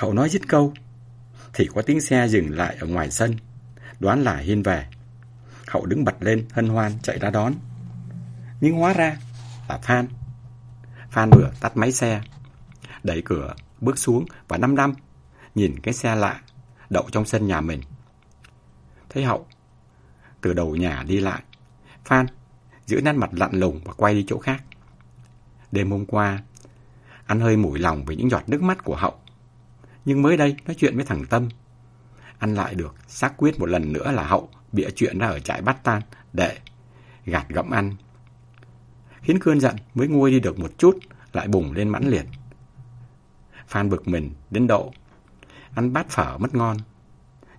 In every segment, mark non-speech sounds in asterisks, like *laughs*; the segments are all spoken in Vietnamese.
Hậu nói dứt câu, thì có tiếng xe dừng lại ở ngoài sân, đoán là Hiên về. Hậu đứng bật lên hân hoan chạy ra đón. Nhưng hóa ra là Phan. Phan vừa tắt máy xe, đẩy cửa, bước xuống và năm năm nhìn cái xe lạ đậu trong sân nhà mình. Thấy Hậu từ đầu nhà đi lại, Phan giữ nét mặt lặn lùng và quay đi chỗ khác. Đêm hôm qua, anh hơi mủi lòng với những giọt nước mắt của Hậu. Nhưng mới đây nói chuyện với thằng Tâm, ăn lại được xác quyết một lần nữa là Hậu bịa chuyện ra ở trại bắt tan để gạt gẫm ăn. Khiến cơn giận mới nguôi đi được một chút, lại bùng lên mãn liệt. Phan bực mình đến độ ăn bát phở mất ngon.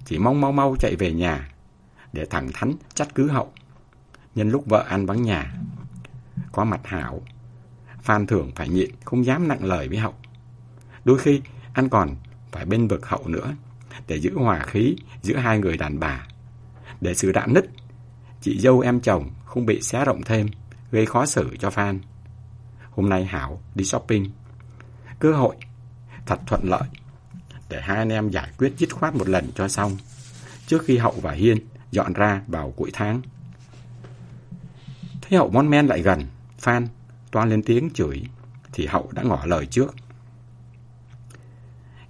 Chỉ mong mau mau chạy về nhà để thẳng thắn chắt cứ hậu. Nhân lúc vợ ăn vắng nhà. Có mặt hảo, Phan thường phải nhịn, không dám nặng lời với hậu. Đôi khi anh còn phải bên vực hậu nữa để giữ hòa khí giữa hai người đàn bà. Để sự rạn nứt, chị dâu em chồng không bị xé rộng thêm, gây khó xử cho Phan. Hôm nay Hảo đi shopping. Cơ hội thật thuận lợi để hai anh em giải quyết dứt khoát một lần cho xong trước khi Hậu và Hiên dọn ra vào cuối tháng. Thấy Hậu mon men lại gần, Phan toan lên tiếng chửi thì Hậu đã ngỏ lời trước.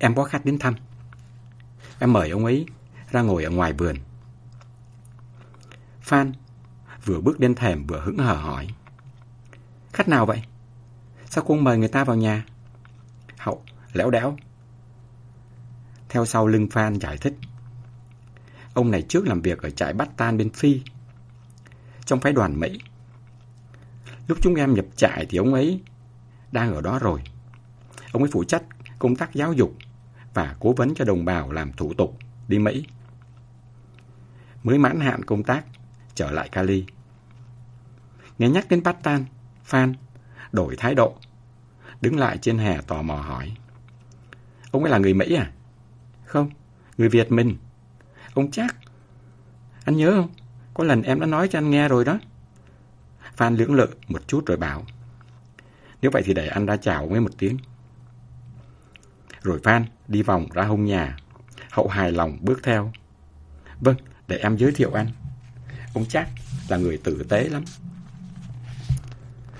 Em có khách đến thăm. Em mời ông ấy ra ngồi ở ngoài vườn. Phan vừa bước lên thềm vừa hững hờ hỏi. Khách nào vậy? Sao cô mời người ta vào nhà? Hậu léo đẽo. Theo sau lưng Phan giải thích. Ông này trước làm việc ở trại bắt tan bên Phi, trong phái đoàn Mỹ. Lúc chúng em nhập trại thì ông ấy đang ở đó rồi. Ông ấy phụ trách công tác giáo dục và cố vấn cho đồng bào làm thủ tục đi Mỹ. Mới mãn hạn công tác, trở lại Cali. Nghe nhắc đến Patan, Phan đổi thái độ, đứng lại trên hè tò mò hỏi. Ông ấy là người Mỹ à? Không, người Việt mình. Ông chắc. Anh nhớ không? Có lần em đã nói cho anh nghe rồi đó. Phan lưỡng lự một chút rồi bảo. Nếu vậy thì để anh ra chào ông ấy một tiếng. Rồi Phan đi vòng ra hông nhà. Hậu hài lòng bước theo. Vâng, để em giới thiệu anh. Ông chắc là người tử tế lắm.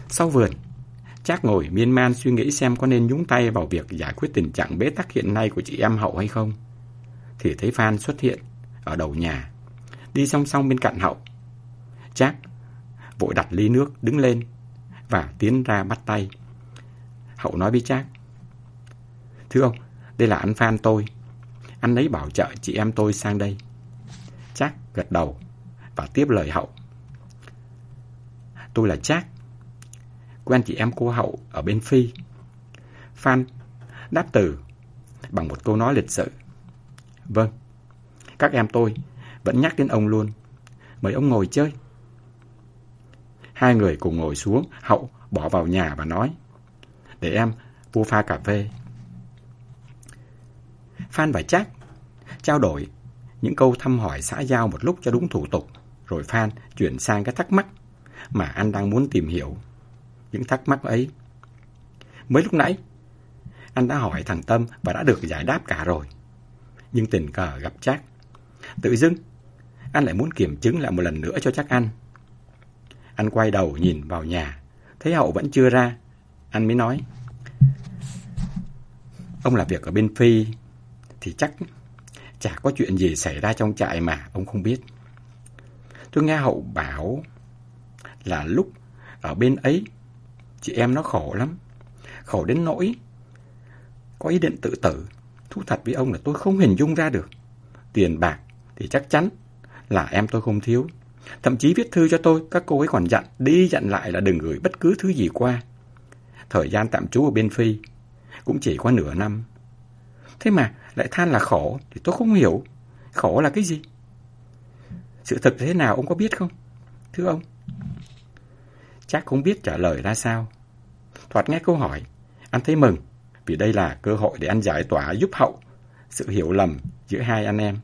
Sau vườn, Chắc ngồi miên man suy nghĩ xem có nên nhúng tay vào việc giải quyết tình trạng bế tắc hiện nay của chị em Hậu hay không. Thì thấy Phan xuất hiện ở đầu nhà, đi song song bên cạnh Hậu. Chắc vội đặt ly nước đứng lên và tiến ra bắt tay. Hậu nói với Trác. Thưa ông, đây là anh Phan tôi. Anh ấy bảo trợ chị em tôi sang đây. Chắc gật đầu và tiếp lời Hậu. Tôi là Trác, quen chị em cô Hậu ở bên Phi. Phan đáp từ bằng một câu nói lịch sự. Vâng, các em tôi vẫn nhắc đến ông luôn. Mời ông ngồi chơi. Hai người cùng ngồi xuống, Hậu bỏ vào nhà và nói. Để em vô pha cà phê. Phan và Trác trao đổi những câu thăm hỏi xã giao một lúc cho đúng thủ tục. Rồi Phan chuyển sang cái thắc mắc mà anh đang muốn tìm hiểu những thắc mắc ấy. Mới lúc nãy, anh đã hỏi thằng Tâm và đã được giải đáp cả rồi. Nhưng tình cờ gặp chắc. Tự dưng, anh lại muốn kiểm chứng lại một lần nữa cho chắc ăn. Anh quay đầu nhìn vào nhà, thấy Hậu vẫn chưa ra. Anh mới nói, ông làm việc ở bên Phi thì chắc chả có chuyện gì xảy ra trong trại mà ông không biết. Tôi nghe Hậu bảo là lúc ở bên ấy Chị em nó khổ lắm. Khổ đến nỗi. Có ý định tự tử. Thú thật với ông là tôi không hình dung ra được. Tiền bạc thì chắc chắn là em tôi không thiếu. Thậm chí viết thư cho tôi, các cô ấy còn dặn, đi dặn lại là đừng gửi bất cứ thứ gì qua. Thời gian tạm trú ở bên Phi cũng chỉ qua nửa năm. Thế mà lại than là khổ thì tôi không hiểu. Khổ là cái gì? Sự thật thế nào ông có biết không? Thưa ông chắc không biết trả lời ra sao. Thoạt nghe câu hỏi, anh thấy mừng, vì đây là cơ hội để anh giải tỏa giúp hậu sự hiểu lầm giữa hai anh em.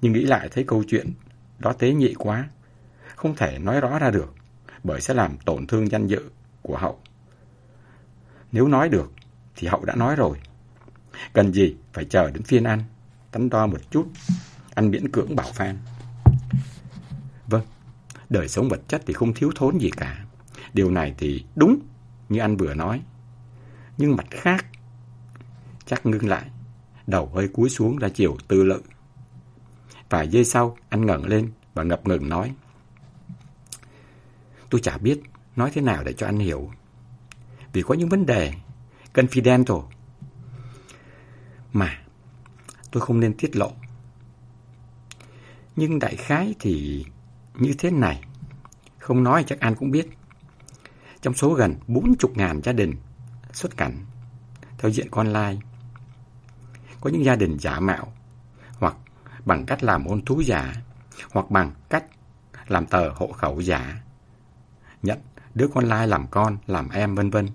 Nhưng nghĩ lại thấy câu chuyện đó tế nhị quá, không thể nói rõ ra được, bởi sẽ làm tổn thương danh dự của hậu. Nếu nói được, thì hậu đã nói rồi. Cần gì phải chờ đến phiên ăn. Tắn đo một chút. Ăn miễn cưỡng bảo Phan. Vâng, đời sống vật chất thì không thiếu thốn gì cả. Điều này thì đúng như anh vừa nói. Nhưng mặt khác, chắc ngưng lại, đầu hơi cúi xuống ra chiều tư lự. Vài giây sau, anh ngẩng lên và ngập ngừng nói. Tôi chả biết nói thế nào để cho anh hiểu. Vì có những vấn đề confidential mà tôi không nên tiết lộ. Nhưng đại khái thì như thế này, không nói chắc anh cũng biết. Trong số gần 40.000 gia đình xuất cảnh theo diện con lai, có những gia đình giả mạo hoặc bằng cách làm hôn thú giả hoặc bằng cách làm tờ hộ khẩu giả nhận đứa con lai làm con, làm em vân vân.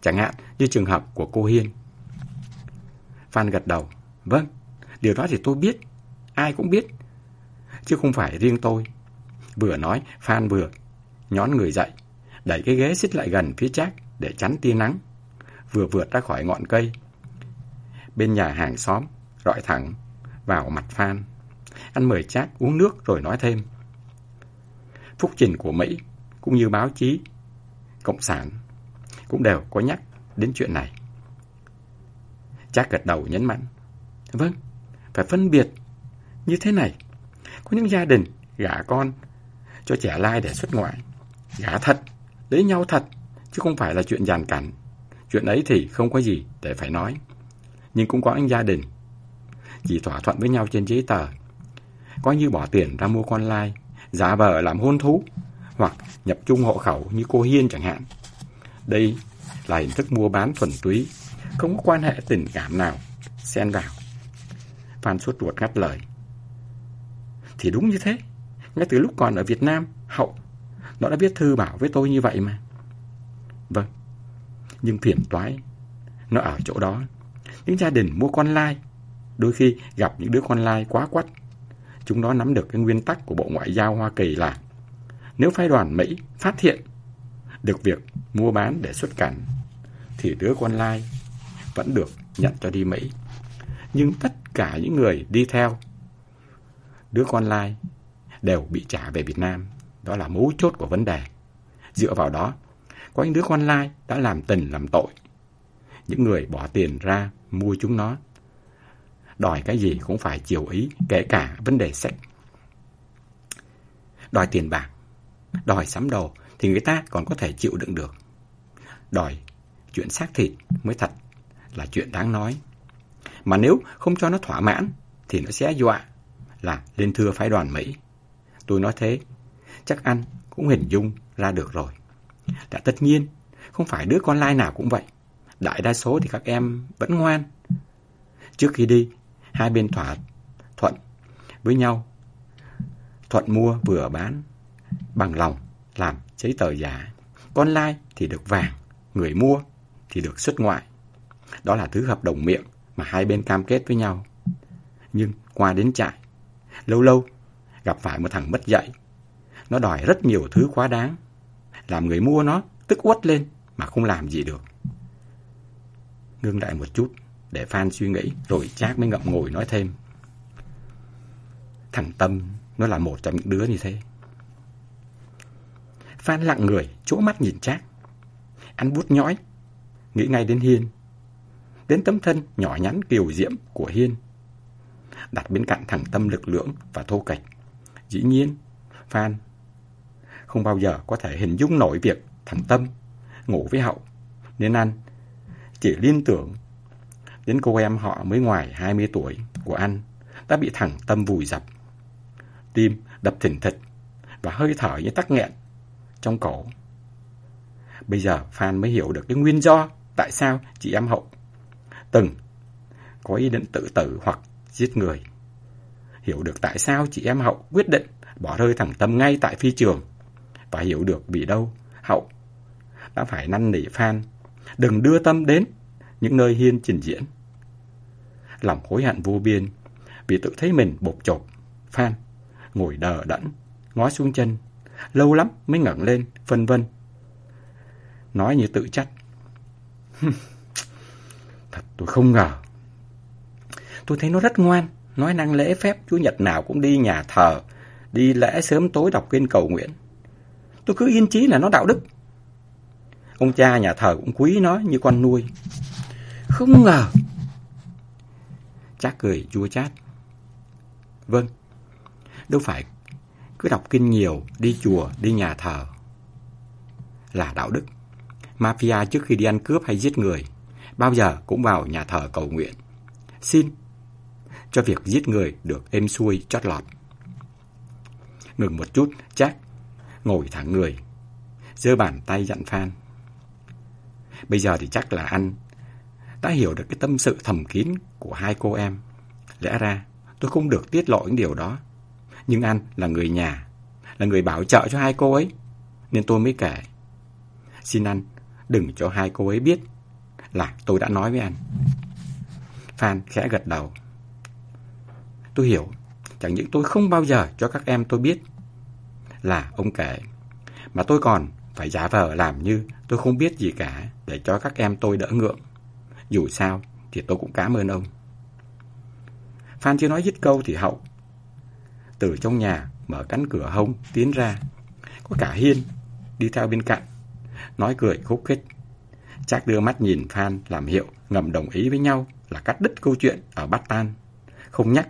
Chẳng hạn như trường hợp của cô Hiên. Phan gật đầu. Vâng, điều đó thì tôi biết. Ai cũng biết. Chứ không phải riêng tôi. Vừa nói, Phan vừa nhón người dậy, đẩy cái ghế xích lại gần phía Trác để chắn tia nắng. Vừa vượt ra khỏi ngọn cây. Bên nhà hàng xóm, rọi thẳng vào mặt Phan. Anh mời Trác uống nước rồi nói thêm. Phúc trình của Mỹ cũng như báo chí, Cộng sản cũng đều có nhắc đến chuyện này. Chắc gật đầu nhấn mạnh. Vâng, phải phân biệt như thế này. Có những gia đình gả con cho trẻ lai để xuất ngoại. Gả thật, lấy nhau thật, chứ không phải là chuyện giàn cảnh. Chuyện ấy thì không có gì để phải nói. Nhưng cũng có những gia đình chỉ thỏa thuận với nhau trên giấy tờ. coi như bỏ tiền ra mua con lai, giả vờ làm hôn thú hoặc nhập chung hộ khẩu như cô Hiên chẳng hạn. Đây là hình thức mua bán thuần túy, không có quan hệ tình cảm nào xen vào. Phan suốt ruột ngắt lời. Thì đúng như thế, ngay từ lúc còn ở Việt Nam, Hậu, nó đã viết thư bảo với tôi như vậy mà. Vâng, nhưng phiền toái, nó ở chỗ đó. Những gia đình mua con lai, đôi khi gặp những đứa con lai quá quắt. Chúng nó nắm được cái nguyên tắc của Bộ Ngoại giao Hoa Kỳ là nếu phái đoàn Mỹ phát hiện được việc mua bán để xuất cảnh, thì đứa con lai vẫn được nhận cho đi Mỹ. Nhưng tất cả những người đi theo đứa con lai đều bị trả về Việt Nam. Đó là mấu chốt của vấn đề. Dựa vào đó, có những đứa con lai đã làm tình làm tội. Những người bỏ tiền ra mua chúng nó. Đòi cái gì cũng phải chiều ý, kể cả vấn đề sách. Đòi tiền bạc Đòi sắm đồ thì người ta còn có thể chịu đựng được. Đòi chuyện xác thịt mới thật là chuyện đáng nói. Mà nếu không cho nó thỏa mãn thì nó sẽ dọa là lên thưa phái đoàn Mỹ. Tôi nói thế, chắc anh cũng hình dung ra được rồi. Đã tất nhiên, không phải đứa con lai nào cũng vậy. Đại đa số thì các em vẫn ngoan. Trước khi đi, hai bên thỏa thuận với nhau. Thuận mua vừa bán bằng lòng làm giấy tờ giả. Con lai thì được vàng, người mua thì được xuất ngoại. Đó là thứ hợp đồng miệng mà hai bên cam kết với nhau. Nhưng qua đến trại, lâu lâu gặp phải một thằng mất dạy. Nó đòi rất nhiều thứ quá đáng. Làm người mua nó tức uất lên mà không làm gì được. Ngưng lại một chút để Phan suy nghĩ rồi chát mới ngậm ngồi nói thêm. Thằng Tâm nó là một trong những đứa như thế. Phan lặng người, chỗ mắt nhìn Trác. Anh bút nhõi, nghĩ ngay đến Hiên. Đến tấm thân nhỏ nhắn kiều diễm của Hiên. Đặt bên cạnh thằng tâm lực lưỡng và thô kệch. Dĩ nhiên, Phan không bao giờ có thể hình dung nổi việc thằng Tâm ngủ với Hậu. Nên anh chỉ liên tưởng đến cô em họ mới ngoài 20 tuổi của anh đã bị thằng Tâm vùi dập. Tim đập thình thịch và hơi thở như tắc nghẹn trong cổ. Bây giờ Phan mới hiểu được cái nguyên do tại sao chị em Hậu từng có ý định tự tử hoặc giết người. Hiểu được tại sao chị em Hậu quyết định bỏ rơi thằng Tâm ngay tại phi trường. Và hiểu được vì đâu Hậu đã phải năn nỉ Phan đừng đưa Tâm đến những nơi Hiên trình diễn. Lòng hối hận vô biên vì tự thấy mình bột chột. Phan ngồi đờ đẫn, ngó xuống chân lâu lắm mới ngẩng lên, phân vân. Nói như tự trách. *laughs* Thật tôi không ngờ, tôi thấy nó rất ngoan, nói năng lễ phép, Chúa Nhật nào cũng đi nhà thờ, đi lễ sớm tối đọc kinh cầu nguyện. Tôi cứ yên chí là nó đạo đức. Ông cha nhà thờ cũng quý nó như con nuôi. Không ngờ. Chắc cười chua chát. Vâng, đâu phải cứ đọc kinh nhiều, đi chùa, đi nhà thờ. Là đạo đức. Mafia trước khi đi ăn cướp hay giết người, bao giờ cũng vào nhà thờ cầu nguyện. Xin, cho việc giết người được êm xuôi chót lọt. Ngừng một chút, chắc, ngồi thẳng người, giơ bàn tay dặn Phan. Bây giờ thì chắc là anh đã hiểu được cái tâm sự thầm kín của hai cô em. Lẽ ra tôi không được tiết lộ những điều đó. Nhưng anh là người nhà, là người bảo trợ cho hai cô ấy, nên tôi mới kể. Xin anh đừng cho hai cô ấy biết là tôi đã nói với anh. Phan khẽ gật đầu. Tôi hiểu, chẳng những tôi không bao giờ cho các em tôi biết là ông kể, mà tôi còn phải giả vờ làm như tôi không biết gì cả để cho các em tôi đỡ ngượng. Dù sao thì tôi cũng cảm ơn ông. Phan chưa nói dứt câu thì Hậu từ trong nhà mở cánh cửa hông tiến ra. Có cả Hiên đi theo bên cạnh, nói cười khúc khích. Chắc đưa mắt nhìn Phan làm hiệu ngầm đồng ý với nhau là cắt đứt câu chuyện ở Bát Tan. Không nhắc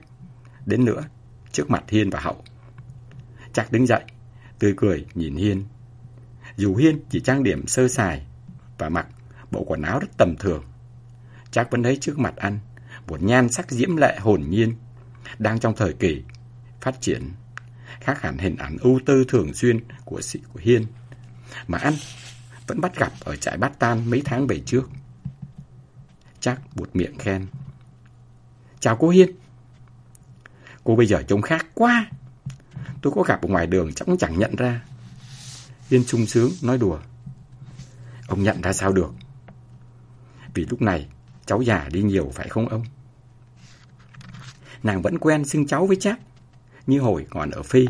đến nữa trước mặt Hiên và Hậu. Chắc đứng dậy, tươi cười nhìn Hiên. Dù Hiên chỉ trang điểm sơ sài và mặc bộ quần áo rất tầm thường, chắc vẫn thấy trước mặt anh một nhan sắc diễm lệ hồn nhiên, đang trong thời kỳ phát triển, khác hẳn hình ảnh ưu tư thường xuyên của sĩ của Hiên, mà anh vẫn bắt gặp ở trại bát tan mấy tháng về trước. Chắc buột miệng khen. Chào cô Hiên. Cô bây giờ trông khác quá. Tôi có gặp ở ngoài đường chắc cũng chẳng nhận ra. Hiên sung sướng nói đùa. Ông nhận ra sao được? Vì lúc này cháu già đi nhiều phải không ông? Nàng vẫn quen xưng cháu với chắc như hồi còn ở Phi,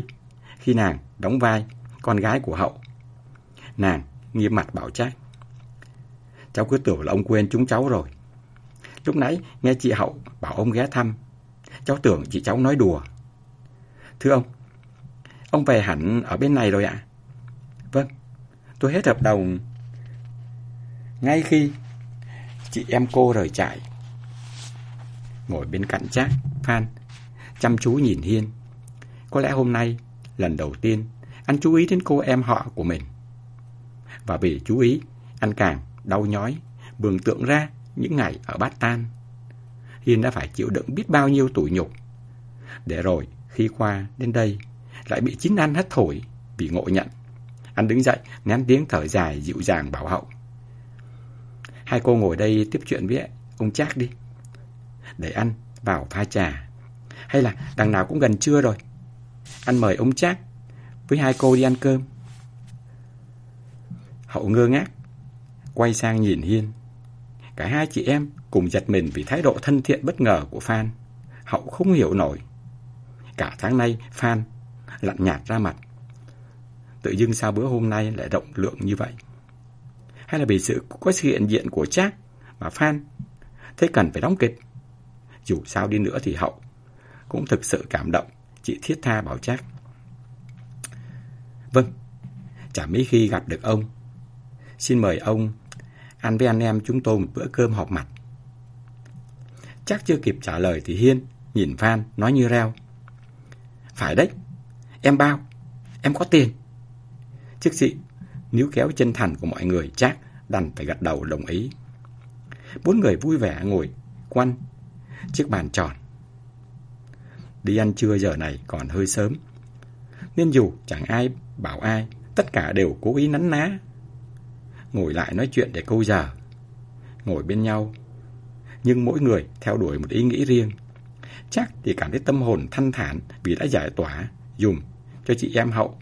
khi nàng đóng vai con gái của Hậu. Nàng nghiêm mặt bảo trách. Cháu cứ tưởng là ông quên chúng cháu rồi. Lúc nãy nghe chị Hậu bảo ông ghé thăm, cháu tưởng chị cháu nói đùa. Thưa ông, ông về hẳn ở bên này rồi ạ? Vâng, tôi hết hợp đồng ngay khi chị em cô rời trại. Ngồi bên cạnh Trác, Phan, chăm chú nhìn Hiên. Có lẽ hôm nay, lần đầu tiên, anh chú ý đến cô em họ của mình. Và vì chú ý, anh càng đau nhói, mường tượng ra những ngày ở Bát Tan. Hiên đã phải chịu đựng biết bao nhiêu tủi nhục. Để rồi, khi qua đến đây, lại bị chính anh hất thổi vì ngộ nhận. Anh đứng dậy, nén tiếng thở dài dịu dàng bảo hậu. Hai cô ngồi đây tiếp chuyện với ông Trác đi. Để anh vào pha trà. Hay là đằng nào cũng gần trưa rồi. Anh mời ông Trác với hai cô đi ăn cơm. Hậu ngơ ngác, quay sang nhìn Hiên. Cả hai chị em cùng giật mình vì thái độ thân thiện bất ngờ của Phan. Hậu không hiểu nổi. Cả tháng nay Phan lặn nhạt ra mặt. Tự dưng sao bữa hôm nay lại rộng lượng như vậy? Hay là vì sự có sự hiện diện của Trác mà Phan thấy cần phải đóng kịch? Dù sao đi nữa thì Hậu cũng thực sự cảm động Chị thiết tha bảo Trác. Vâng, chả mấy khi gặp được ông. Xin mời ông ăn với anh em chúng tôi một bữa cơm họp mặt. Chắc chưa kịp trả lời thì Hiên nhìn Phan nói như reo. Phải đấy, em bao, em có tiền. Trước sĩ níu kéo chân thành của mọi người chắc đành phải gật đầu đồng ý. Bốn người vui vẻ ngồi quanh chiếc bàn tròn. Đi ăn trưa giờ này còn hơi sớm. Nên dù chẳng ai bảo ai, tất cả đều cố ý nắn ná. Ngồi lại nói chuyện để câu giờ. Ngồi bên nhau. Nhưng mỗi người theo đuổi một ý nghĩ riêng. Chắc thì cảm thấy tâm hồn thanh thản vì đã giải tỏa, dùng cho chị em hậu.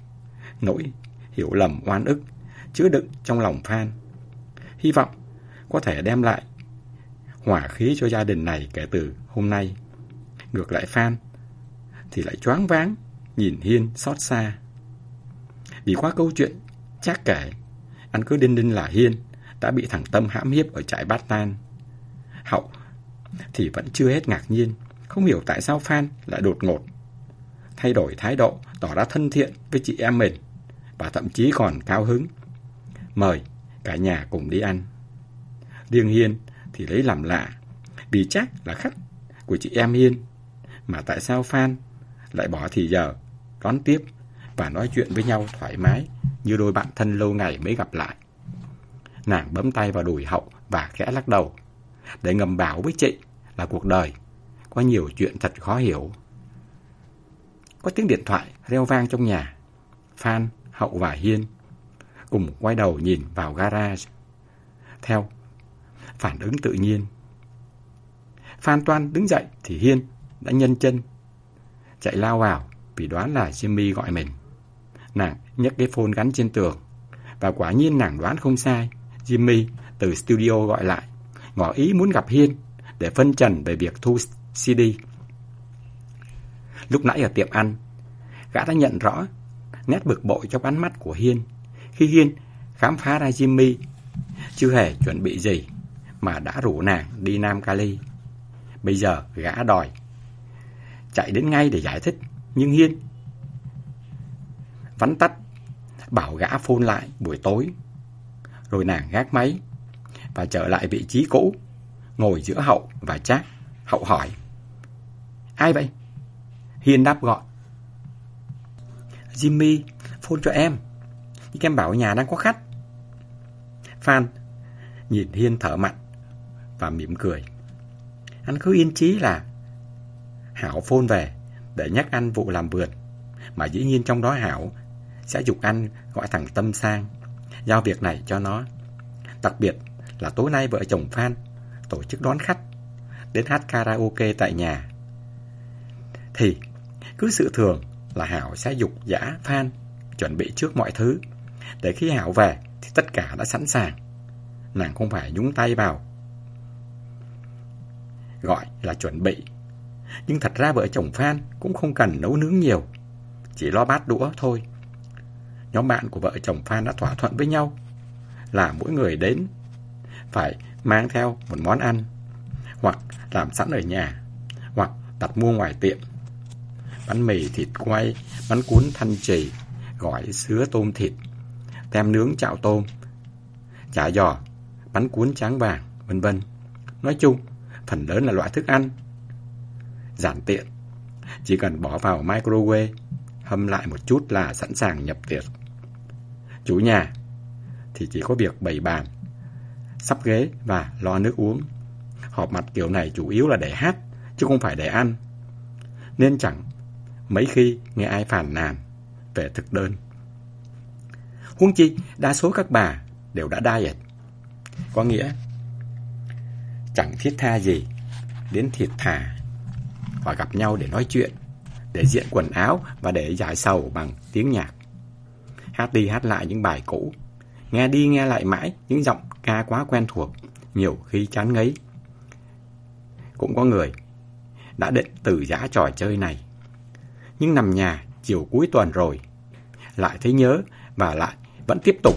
Nỗi hiểu lầm oan ức, chứa đựng trong lòng Phan. Hy vọng có thể đem lại hỏa khí cho gia đình này kể từ hôm nay. Ngược lại Phan thì lại choáng váng, nhìn Hiên xót xa. Vì qua câu chuyện chắc kể, anh cứ đinh đinh là Hiên đã bị thằng Tâm hãm hiếp ở trại Bát Tan. Hậu thì vẫn chưa hết ngạc nhiên không hiểu tại sao Phan lại đột ngột thay đổi thái độ, tỏ ra thân thiện với chị em mình và thậm chí còn cao hứng. Mời cả nhà cùng đi ăn. Riêng Hiên thì lấy làm lạ vì chắc là khách của chị em Hiên mà tại sao Phan lại bỏ thì giờ đón tiếp và nói chuyện với nhau thoải mái như đôi bạn thân lâu ngày mới gặp lại. Nàng bấm tay vào đùi hậu và khẽ lắc đầu để ngầm bảo với chị là cuộc đời có nhiều chuyện thật khó hiểu. Có tiếng điện thoại reo vang trong nhà. Phan, Hậu và Hiên cùng quay đầu nhìn vào garage. Theo phản ứng tự nhiên. Phan Toan đứng dậy thì Hiên đã nhân chân chạy lao vào vì đoán là Jimmy gọi mình. Nàng nhấc cái phone gắn trên tường và quả nhiên nàng đoán không sai. Jimmy từ studio gọi lại, ngỏ ý muốn gặp Hiên để phân trần về việc thu CD. Lúc nãy ở tiệm ăn, gã đã nhận rõ nét bực bội trong ánh mắt của Hiên. Khi Hiên khám phá ra Jimmy chưa hề chuẩn bị gì mà đã rủ nàng đi Nam Cali. Bây giờ gã đòi chạy đến ngay để giải thích, nhưng Hiên vắn tắt bảo gã phone lại buổi tối. Rồi nàng gác máy và trở lại vị trí cũ, ngồi giữa Hậu và Trác. Hậu hỏi: "Ai vậy?" Hiên đáp gọi Jimmy, phone cho em. Nhưng em bảo nhà đang có khách. Phan nhìn Hiên thở mặn và mỉm cười. Anh cứ yên chí là Hảo phone về để nhắc anh vụ làm vườn. Mà dĩ nhiên trong đó Hảo sẽ dục anh gọi thằng Tâm sang, giao việc này cho nó. Đặc biệt là tối nay vợ chồng Phan tổ chức đón khách đến hát karaoke tại nhà. Thì cứ sự thường là Hảo sẽ dục giả Phan chuẩn bị trước mọi thứ. Để khi Hảo về thì tất cả đã sẵn sàng. Nàng không phải nhúng tay vào. Gọi là chuẩn bị. Nhưng thật ra vợ chồng Phan cũng không cần nấu nướng nhiều. Chỉ lo bát đũa thôi. Nhóm bạn của vợ chồng Phan đã thỏa thuận với nhau là mỗi người đến phải mang theo một món ăn hoặc làm sẵn ở nhà hoặc đặt mua ngoài tiệm bánh mì thịt quay, bánh cuốn thanh trì, gỏi sứa tôm thịt, tem nướng chạo tôm, chả giò, bánh cuốn tráng vàng, vân vân. Nói chung, phần lớn là loại thức ăn giản tiện, chỉ cần bỏ vào microwave, hâm lại một chút là sẵn sàng nhập tiệc. Chủ nhà thì chỉ có việc bày bàn, sắp ghế và lo nước uống. Họp mặt kiểu này chủ yếu là để hát, chứ không phải để ăn. Nên chẳng mấy khi nghe ai phàn nàn về thực đơn. Huống chi, đa số các bà đều đã diet. Có nghĩa, chẳng thiết tha gì đến thiệt thà và gặp nhau để nói chuyện, để diện quần áo và để giải sầu bằng tiếng nhạc. Hát đi hát lại những bài cũ, nghe đi nghe lại mãi những giọng ca quá quen thuộc, nhiều khi chán ngấy. Cũng có người đã định từ giã trò chơi này nhưng nằm nhà chiều cuối tuần rồi. Lại thấy nhớ và lại vẫn tiếp tục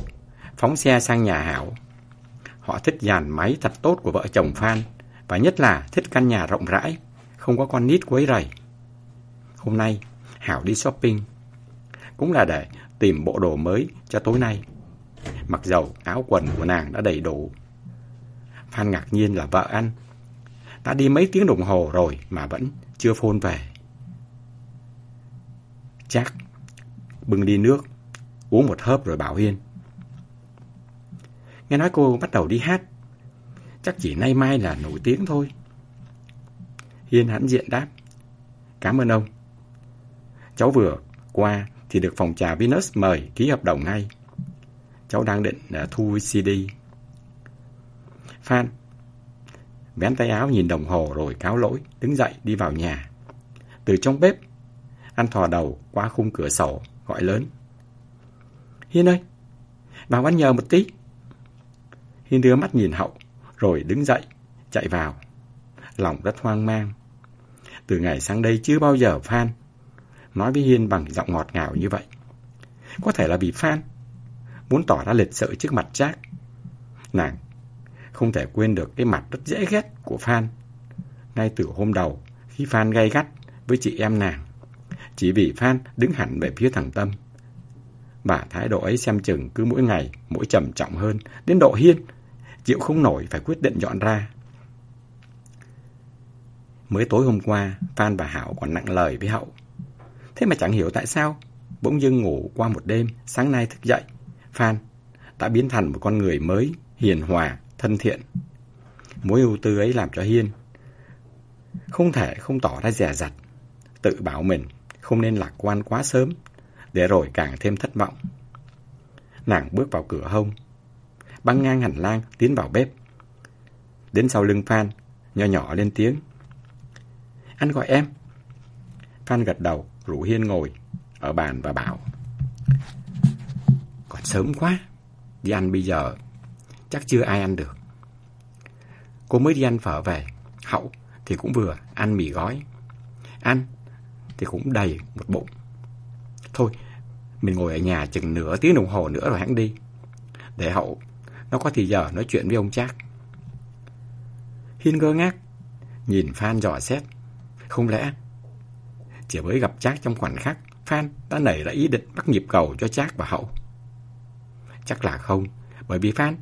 phóng xe sang nhà Hảo. Họ thích dàn máy thật tốt của vợ chồng Phan và nhất là thích căn nhà rộng rãi, không có con nít quấy rầy. Hôm nay, Hảo đi shopping. Cũng là để tìm bộ đồ mới cho tối nay. Mặc dầu áo quần của nàng đã đầy đủ. Phan ngạc nhiên là vợ anh. Đã đi mấy tiếng đồng hồ rồi mà vẫn chưa phôn về. Chắc bưng đi nước, uống một hớp rồi bảo Hiên. Nghe nói cô bắt đầu đi hát, chắc chỉ nay mai là nổi tiếng thôi. Hiên hãnh diện đáp, cảm ơn ông. Cháu vừa qua thì được phòng trà Venus mời ký hợp đồng ngay. Cháu đang định uh, thu CD. Phan vén tay áo nhìn đồng hồ rồi cáo lỗi, đứng dậy đi vào nhà. Từ trong bếp, anh thò đầu qua khung cửa sổ, gọi lớn. Hiên ơi, vào ăn nhờ một tí. Hiên đưa mắt nhìn hậu, rồi đứng dậy, chạy vào. Lòng rất hoang mang. Từ ngày sang đây chưa bao giờ Phan nói với Hiên bằng giọng ngọt ngào như vậy. Có thể là vì Phan muốn tỏ ra lịch sự trước mặt Jack. Nàng không thể quên được cái mặt rất dễ ghét của Phan ngay từ hôm đầu khi Phan gay gắt với chị em nàng. Chỉ vì Phan đứng hẳn về phía thằng Tâm. Bà thái độ ấy xem chừng cứ mỗi ngày mỗi trầm trọng hơn, đến độ hiên, chịu không nổi phải quyết định dọn ra. Mới tối hôm qua, Phan và Hảo còn nặng lời với Hậu. Thế mà chẳng hiểu tại sao, bỗng dưng ngủ qua một đêm, sáng nay thức dậy, Phan đã biến thành một con người mới, hiền hòa, thân thiện. Mối ưu tư ấy làm cho Hiên không thể không tỏ ra dè dặt, tự bảo mình không nên lạc quan quá sớm, để rồi càng thêm thất vọng. Nàng bước vào cửa hông, băng ngang hành lang tiến vào bếp. Đến sau lưng Phan, nhỏ nhỏ lên tiếng. Anh gọi em. Phan gật đầu, rủ Hiên ngồi ở bàn và bảo. Còn sớm quá, đi ăn bây giờ, chắc chưa ai ăn được. Cô mới đi ăn phở về, Hậu thì cũng vừa ăn mì gói. Ăn thì cũng đầy một bụng. Thôi, mình ngồi ở nhà chừng nửa tiếng đồng hồ nữa rồi hãng đi. Để Hậu nó có thì giờ nói chuyện với ông Trác. Hiên ngơ ngác, nhìn Phan dò xét. Không lẽ chỉ mới gặp Trác trong khoảnh khắc, Phan đã nảy ra ý định bắt nhịp cầu cho Trác và Hậu? Chắc là không, bởi vì Phan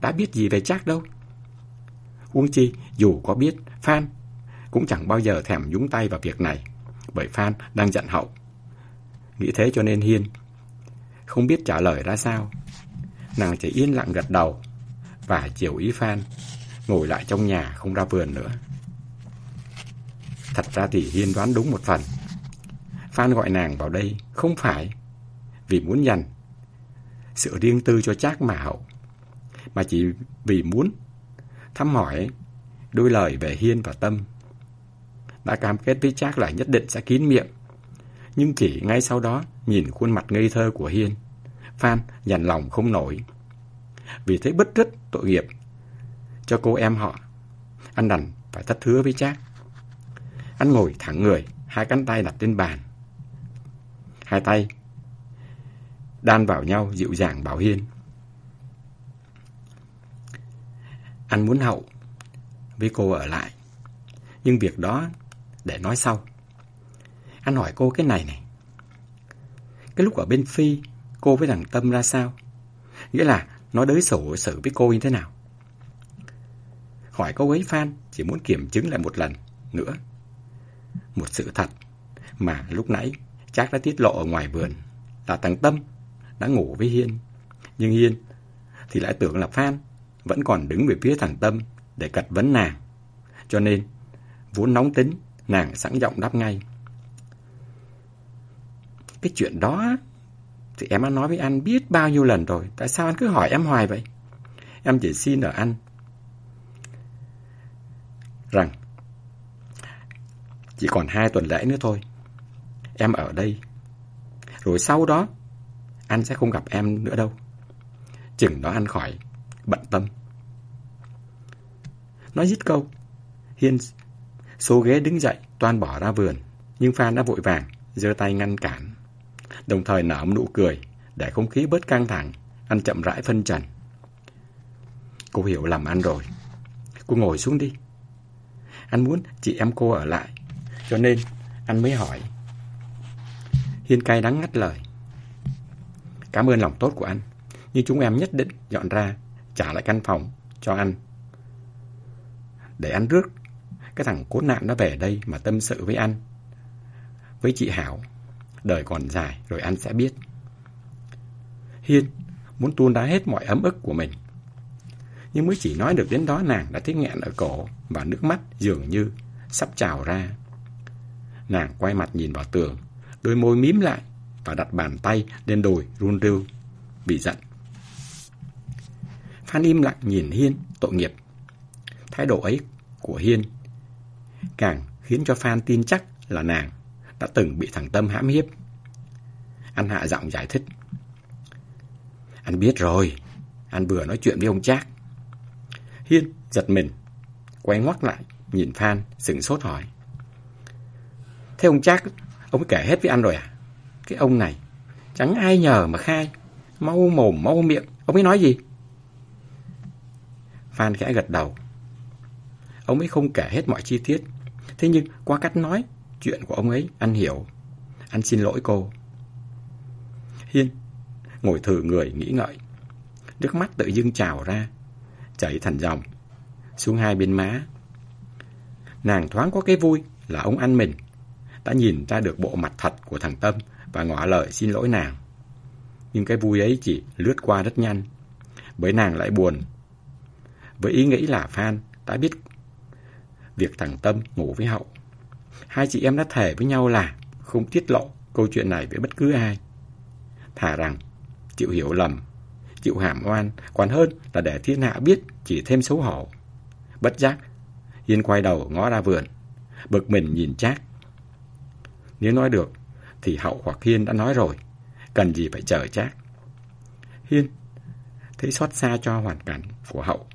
đã biết gì về Trác đâu. Huống chi, dù có biết, Phan cũng chẳng bao giờ thèm nhúng tay vào việc này, bởi Phan đang giận Hậu. Nghĩ thế cho nên Hiên không biết trả lời ra sao. Nàng chỉ yên lặng gật đầu và chiều ý Phan, ngồi lại trong nhà không ra vườn nữa. Thật ra thì Hiên đoán đúng một phần. Phan gọi nàng vào đây không phải vì muốn dành sự riêng tư cho Trác mà hậu, mà chỉ vì muốn thăm hỏi đôi lời về Hiên và Tâm. Đã cam kết với Trác là nhất định sẽ kín miệng, nhưng chỉ ngay sau đó nhìn khuôn mặt ngây thơ của Hiên, Phan dằn lòng không nổi. Vì thấy bất rất tội nghiệp cho cô em họ, anh đành phải thất hứa với Trác. Anh ngồi thẳng người, hai cánh tay đặt trên bàn. Hai tay đan vào nhau dịu dàng bảo Hiên. Anh muốn hậu với cô ở lại. Nhưng việc đó để nói sau. Anh hỏi cô cái này này. Cái lúc ở bên Phi, cô với thằng Tâm ra sao? Nghĩa là nó đối xử xử với cô như thế nào? Hỏi cô ấy Phan chỉ muốn kiểm chứng lại một lần nữa. Một sự thật mà lúc nãy Trác đã tiết lộ ở ngoài vườn là thằng Tâm đã ngủ với Hiên. Nhưng Hiên thì lại tưởng là Phan vẫn còn đứng về phía thằng Tâm để cật vấn nàng. Cho nên, vốn nóng tính, nàng sẵn giọng đáp ngay. Cái chuyện đó thì em đã nói với anh biết bao nhiêu lần rồi. Tại sao anh cứ hỏi em hoài vậy? Em chỉ xin ở anh rằng chỉ còn hai tuần lễ nữa thôi. Em ở đây. Rồi sau đó, anh sẽ không gặp em nữa đâu. Chừng đó anh khỏi bận tâm. Nói dứt câu, Hiên số ghế đứng dậy, toan bỏ ra vườn. Nhưng Phan đã vội vàng, giơ tay ngăn cản. Đồng thời nở một nụ cười, để không khí bớt căng thẳng, anh chậm rãi phân trần. Cô hiểu lầm anh rồi. Cô ngồi xuống đi. Anh muốn chị em cô ở lại, cho nên anh mới hỏi. Hiên cay đắng ngắt lời. Cảm ơn lòng tốt của anh, nhưng chúng em nhất định dọn ra, trả lại căn phòng cho anh để anh rước cái thằng cốt nạn nó về đây mà tâm sự với anh. Với chị Hảo, đời còn dài rồi anh sẽ biết. Hiên muốn tuôn đá hết mọi ấm ức của mình. Nhưng mới chỉ nói được đến đó nàng đã thấy nghẹn ở cổ và nước mắt dường như sắp trào ra. Nàng quay mặt nhìn vào tường, đôi môi mím lại và đặt bàn tay lên đồi run rêu, bị giận. Phan im lặng nhìn Hiên, tội nghiệp Thái độ ấy của Hiên càng khiến cho Phan tin chắc là nàng đã từng bị thằng Tâm hãm hiếp. Anh hạ giọng giải thích. Anh biết rồi, anh vừa nói chuyện với ông Trác. Hiên giật mình, quay ngoắt lại, nhìn Phan, sừng sốt hỏi. Thế ông Trác, ông kể hết với anh rồi à? Cái ông này, chẳng ai nhờ mà khai, mau mồm mau miệng, ông ấy nói gì? Phan khẽ gật đầu, Ông ấy không kể hết mọi chi tiết. Thế nhưng qua cách nói chuyện của ông ấy, anh hiểu. Anh xin lỗi cô. Hiên ngồi thử người nghĩ ngợi. Nước mắt tự dưng trào ra, chảy thành dòng, xuống hai bên má. Nàng thoáng có cái vui là ông anh mình đã nhìn ra được bộ mặt thật của thằng Tâm và ngỏ lời xin lỗi nàng. Nhưng cái vui ấy chỉ lướt qua rất nhanh, bởi nàng lại buồn. Với ý nghĩ là Phan đã biết việc thằng Tâm ngủ với Hậu. Hai chị em đã thề với nhau là không tiết lộ câu chuyện này với bất cứ ai. Thà rằng chịu hiểu lầm, chịu hàm oan, còn hơn là để thiên hạ biết chỉ thêm xấu hổ. Bất giác, Hiên quay đầu ngó ra vườn, bực mình nhìn Trác. Nếu nói được, thì Hậu hoặc Hiên đã nói rồi, cần gì phải chờ chắc Hiên thấy xót xa cho hoàn cảnh của Hậu.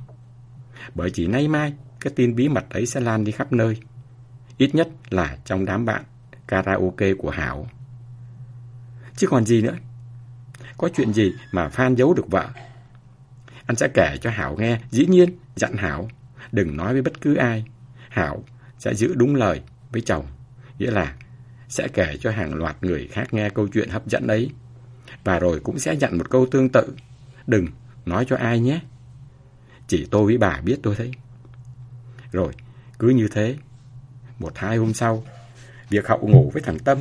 Bởi chỉ nay mai, cái tin bí mật ấy sẽ lan đi khắp nơi. Ít nhất là trong đám bạn karaoke của Hảo. Chứ còn gì nữa? Có chuyện gì mà Phan giấu được vợ? Anh sẽ kể cho Hảo nghe, dĩ nhiên, dặn Hảo, đừng nói với bất cứ ai. Hảo sẽ giữ đúng lời với chồng, nghĩa là sẽ kể cho hàng loạt người khác nghe câu chuyện hấp dẫn ấy. Và rồi cũng sẽ nhận một câu tương tự, đừng nói cho ai nhé. Chỉ tôi với bà biết tôi thấy. Rồi, cứ như thế, một hai hôm sau, việc Hậu ngủ với thằng Tâm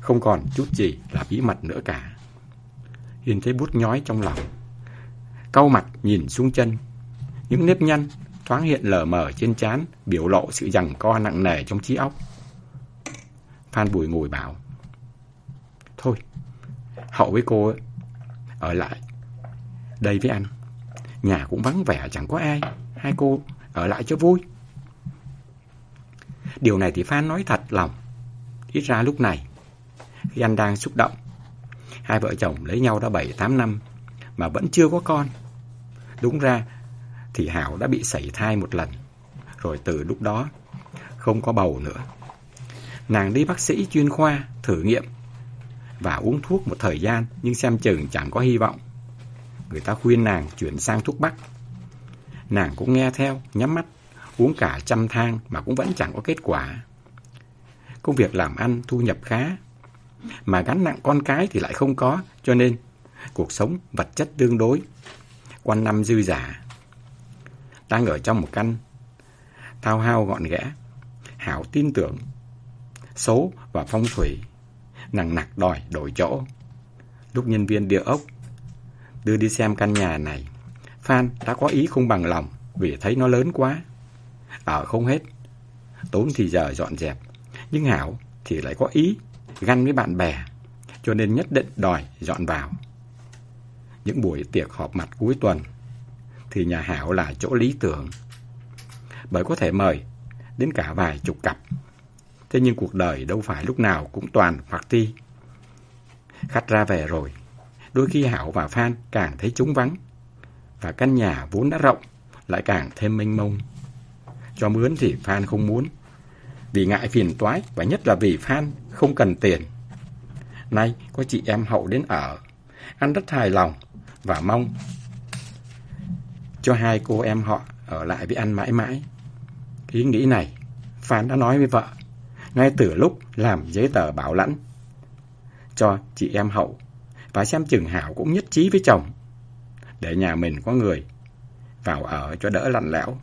không còn chút gì là bí mật nữa cả. Hiền thấy bút nhói trong lòng. Cau mặt nhìn xuống chân. Những nếp nhăn thoáng hiện lờ mờ trên trán biểu lộ sự giằng co nặng nề trong trí óc. Phan Bùi ngồi bảo. Thôi, hậu với cô ấy, ở lại đây với anh. Nhà cũng vắng vẻ chẳng có ai. Hai cô ở lại cho vui. Điều này thì Phan nói thật lòng. Ít ra lúc này, khi anh đang xúc động, hai vợ chồng lấy nhau đã 7-8 năm mà vẫn chưa có con. Đúng ra thì Hảo đã bị sảy thai một lần, rồi từ lúc đó không có bầu nữa. Nàng đi bác sĩ chuyên khoa thử nghiệm và uống thuốc một thời gian nhưng xem chừng chẳng có hy vọng. Người ta khuyên nàng chuyển sang thuốc bắc. Nàng cũng nghe theo, nhắm mắt, uống cả trăm thang mà cũng vẫn chẳng có kết quả. Công việc làm ăn thu nhập khá, mà gắn nặng con cái thì lại không có, cho nên cuộc sống vật chất tương đối, quanh năm dư giả. Đang ở trong một căn, thao hao gọn ghẽ, Hảo tin tưởng, số và phong thủy, nặng nặc đòi đổi chỗ. Lúc nhân viên địa ốc đưa đi xem căn nhà này, Phan đã có ý không bằng lòng vì thấy nó lớn quá. Ở không hết, tốn thì giờ dọn dẹp, nhưng Hảo thì lại có ý ganh với bạn bè, cho nên nhất định đòi dọn vào. Những buổi tiệc họp mặt cuối tuần thì nhà Hảo là chỗ lý tưởng. Bởi có thể mời đến cả vài chục cặp. Thế nhưng cuộc đời đâu phải lúc nào cũng toàn hoặc ti. Khách ra về rồi, đôi khi Hảo và Phan càng thấy trống vắng. Và căn nhà vốn đã rộng, lại càng thêm mênh mông. Cho mướn thì Phan không muốn, vì ngại phiền toái và nhất là vì Phan không cần tiền. Nay có chị em Hậu đến ở, anh rất hài lòng và mong cho hai cô em họ ở lại với anh mãi mãi. Ý nghĩ này, Phan đã nói với vợ, ngay từ lúc làm giấy tờ bảo lãnh. Cho chị em Hậu, và xem chừng Hảo cũng nhất trí với chồng, để nhà mình có người vào ở cho đỡ lạnh lẽo.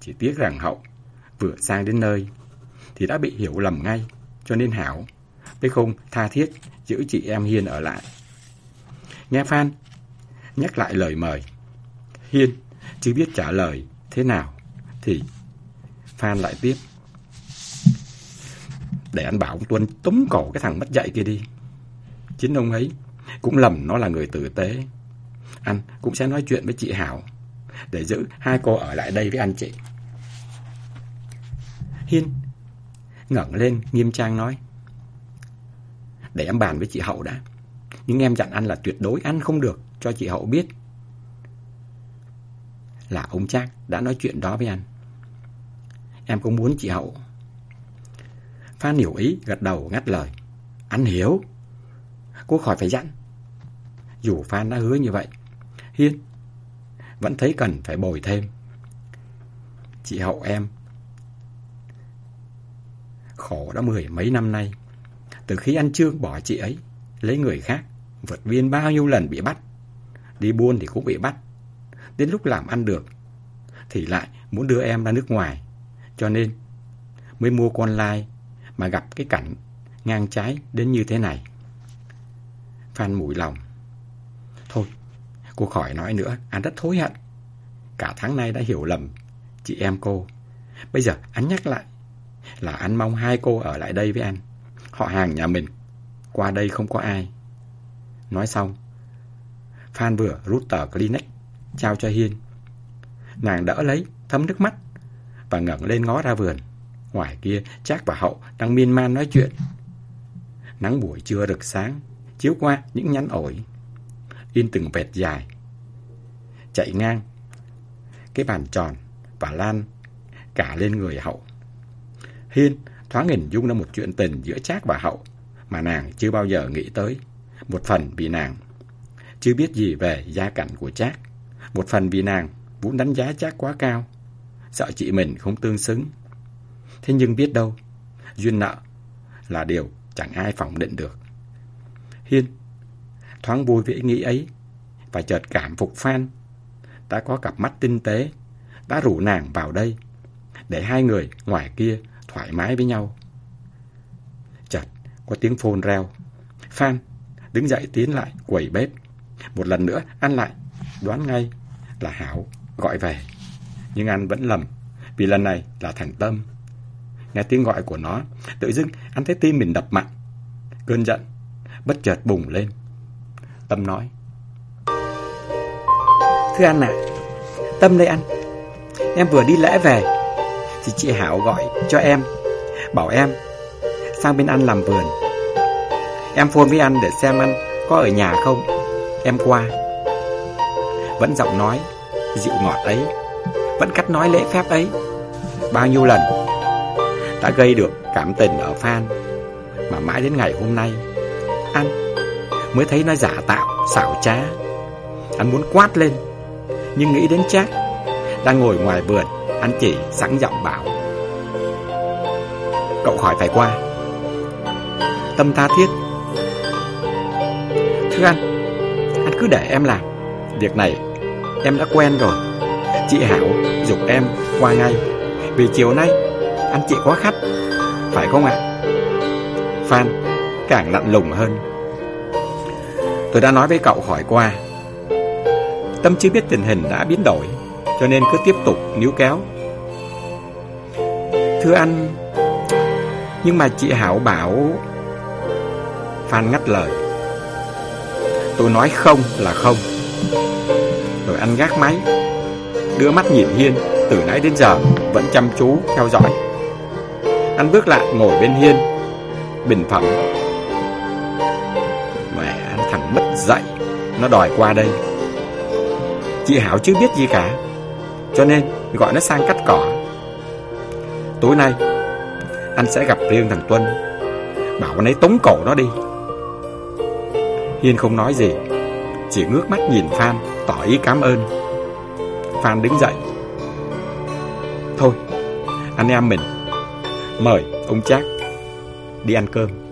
Chỉ tiếc rằng Hậu vừa sang đến nơi, thì đã bị hiểu lầm ngay, cho nên Hảo mới không tha thiết giữ chị em Hiên ở lại. Nghe Phan nhắc lại lời mời, Hiên chưa biết trả lời thế nào thì Phan lại tiếp. Để anh bảo ông Tuân túm cổ cái thằng mất dạy kia đi. Chính ông ấy cũng lầm nó là người tử tế. Anh cũng sẽ nói chuyện với chị Hảo để giữ hai cô ở lại đây với anh chị. Hiên ngẩng lên nghiêm trang nói. Để em bàn với chị Hậu đã. Nhưng em dặn anh là tuyệt đối anh không được cho chị Hậu biết là ông Trác đã nói chuyện đó với anh. Em cũng muốn chị Hậu. Phan hiểu ý, gật đầu ngắt lời. Anh hiểu. Cô khỏi phải dặn. Dù Phan đã hứa như vậy, Hiên vẫn thấy cần phải bồi thêm. Chị Hậu em Khổ đã mười mấy năm nay. Từ khi anh Trương bỏ chị ấy, lấy người khác, vượt biên bao nhiêu lần bị bắt. Đi buôn thì cũng bị bắt. Đến lúc làm ăn được, thì lại muốn đưa em ra nước ngoài. Cho nên mới mua con lai mà gặp cái cảnh ngang trái đến như thế này. Phan mũi lòng. Thôi, cô khỏi nói nữa, anh rất hối hận. Cả tháng nay đã hiểu lầm chị em cô. Bây giờ anh nhắc lại là anh mong hai cô ở lại đây với anh. Họ hàng nhà mình, qua đây không có ai. Nói xong, Phan vừa rút tờ Kleenex trao cho Hiên. Nàng đỡ lấy, thấm nước mắt và ngẩng lên ngó ra vườn. Ngoài kia, Trác và Hậu đang miên man nói chuyện. Nắng buổi trưa rực sáng, chiếu qua những nhánh ổi. In từng vệt dài, chạy ngang. Cái bàn tròn và lan cả lên người Hậu. Hiên thoáng hình dung ra một chuyện tình giữa Trác và Hậu mà nàng chưa bao giờ nghĩ tới. Một phần vì nàng chưa biết gì về gia cảnh của Trác. Một phần vì nàng vốn đánh giá Trác quá cao, sợ chị mình không tương xứng. Thế nhưng biết đâu, duyên nợ là điều chẳng ai phỏng định được. Hiên thoáng vui với ý nghĩ ấy và chợt cảm phục Phan đã có cặp mắt tinh tế đã rủ nàng vào đây để hai người ngoài kia thoải mái với nhau. Chợt có tiếng phôn reo. Phan đứng dậy tiến lại quầy bếp. Một lần nữa ăn lại đoán ngay là Hảo gọi về. Nhưng anh vẫn lầm vì lần này là thằng Tâm. Nghe tiếng gọi của nó, tự dưng anh thấy tim mình đập mạnh. Cơn giận bất chợt bùng lên. Tâm nói. Thưa anh ạ, Tâm đây anh. Em vừa đi lễ về thì chị Hảo gọi cho em, bảo em sang bên anh làm vườn. Em phone với anh để xem anh có ở nhà không. Em qua. Vẫn giọng nói dịu ngọt ấy, vẫn cách nói lễ phép ấy. Bao nhiêu lần đã gây được cảm tình ở Phan. Mà mãi đến ngày hôm nay anh mới thấy nó giả tạo, xảo trá. Anh muốn quát lên, nhưng nghĩ đến Trác đang ngồi ngoài vườn anh chỉ sẵn giọng bảo Cậu khỏi phải qua. Tâm tha thiết Thưa anh Anh cứ để em làm. Việc này em đã quen rồi. Chị Hảo dục em qua ngay Vì chiều nay anh chị có khách Phải không ạ? Phan, càng lặn lùng hơn. Tôi đã nói với cậu hỏi qua. Tâm chưa biết tình hình đã biến đổi, Cho nên cứ tiếp tục níu kéo. Thưa anh, Nhưng mà chị Hảo bảo, Phan ngắt lời. Tôi nói không là không. Rồi anh gác máy, Đưa mắt nhìn Hiên Từ nãy đến giờ, Vẫn chăm chú theo dõi. Anh bước lại, ngồi bên Hiên. Bình phẩm. Mẹ anh thằng mất dạy. Nó đòi qua đây. Chị Hảo chưa biết gì cả. Cho nên, gọi nó sang cắt cỏ. Tối nay, Anh sẽ gặp riêng thằng Tuân. Bảo anh ấy tống cổ nó đi. Hiên không nói gì. Chỉ ngước mắt nhìn Phan, Tỏ ý cảm ơn. Phan đứng dậy. Thôi, Anh em mình Mời ông Trác Đi ăn cơm.